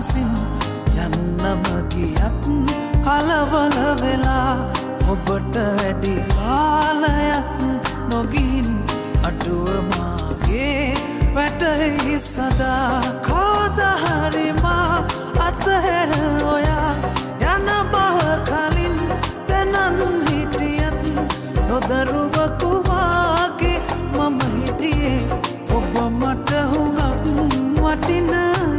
මනසින් යන්නම ගියත් කලවල වෙලා ඔබට වැඩි කාලයක් නොගින් අඩුවමාගේ වැටහි සදා කෝදහරිමා අතහැර ඔයා යන බව කලින් තැනන් හිටියත් නොදරුවකුවාගේ මම හිටියේ ඔබ මට හුඟක් වටිනා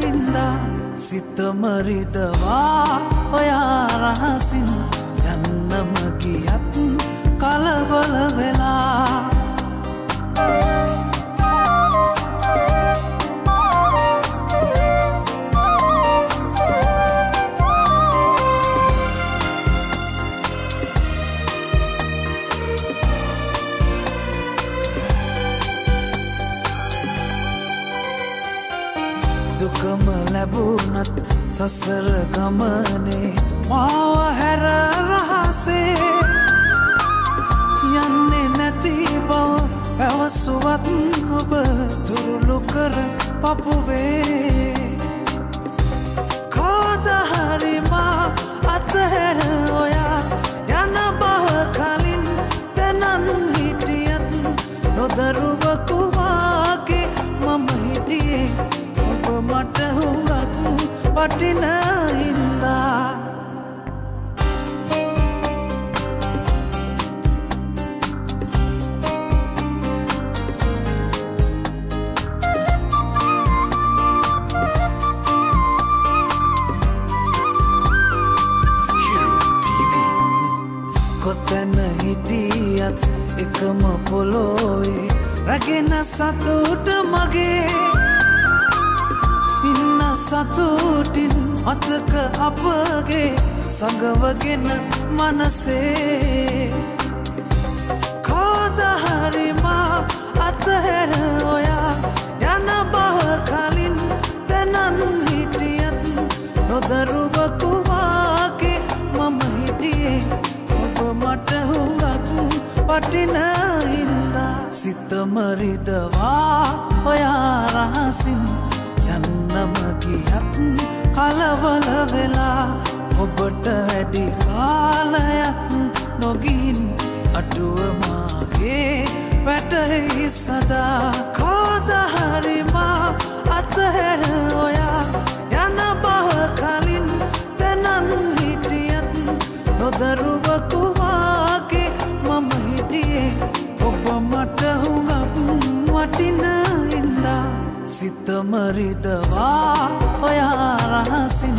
සිතමරිදවා ඔයා රහසින් යන්නම ගියත් කලබල වෙලා. දුකම ලැබුණත් සසර ගමනේ මාව හැර රහසේ යන්නේ නැති බව පැවසුවත් ඔබ තුරුළු කර පපුවේ. වටින හින්දා කොතැන හිටියත් එකම පොලොවේ රැගෙන සතුට මගේ. ඉන්න සතුටින් අතක අපගේ සඟවගෙන මනසේ. කෝදහරිමා අතහැර ඔයා යන බව කලින් තැනන් හිටියත් නොදරුවකුවාගේ මම හිටියේ. ඔබ මට හුඟක් පටින හින්දා සිතමරිදවා ඔයා රහසින් යන්නම ගියත් කලවල වෙලා ඔබට වැඩි කාලයක් නොගින් අඩුවමාගේ වැටහි සදා කෝදහරිමා අතහැර ඔයා යන බව කලින් තැනන් හිටියත් නොදරුවකුවාගේ මම හිටියේ ඔබ මට හුඟක් වටින ඉන්දා සිතමරිදවා ඔයා රහසින්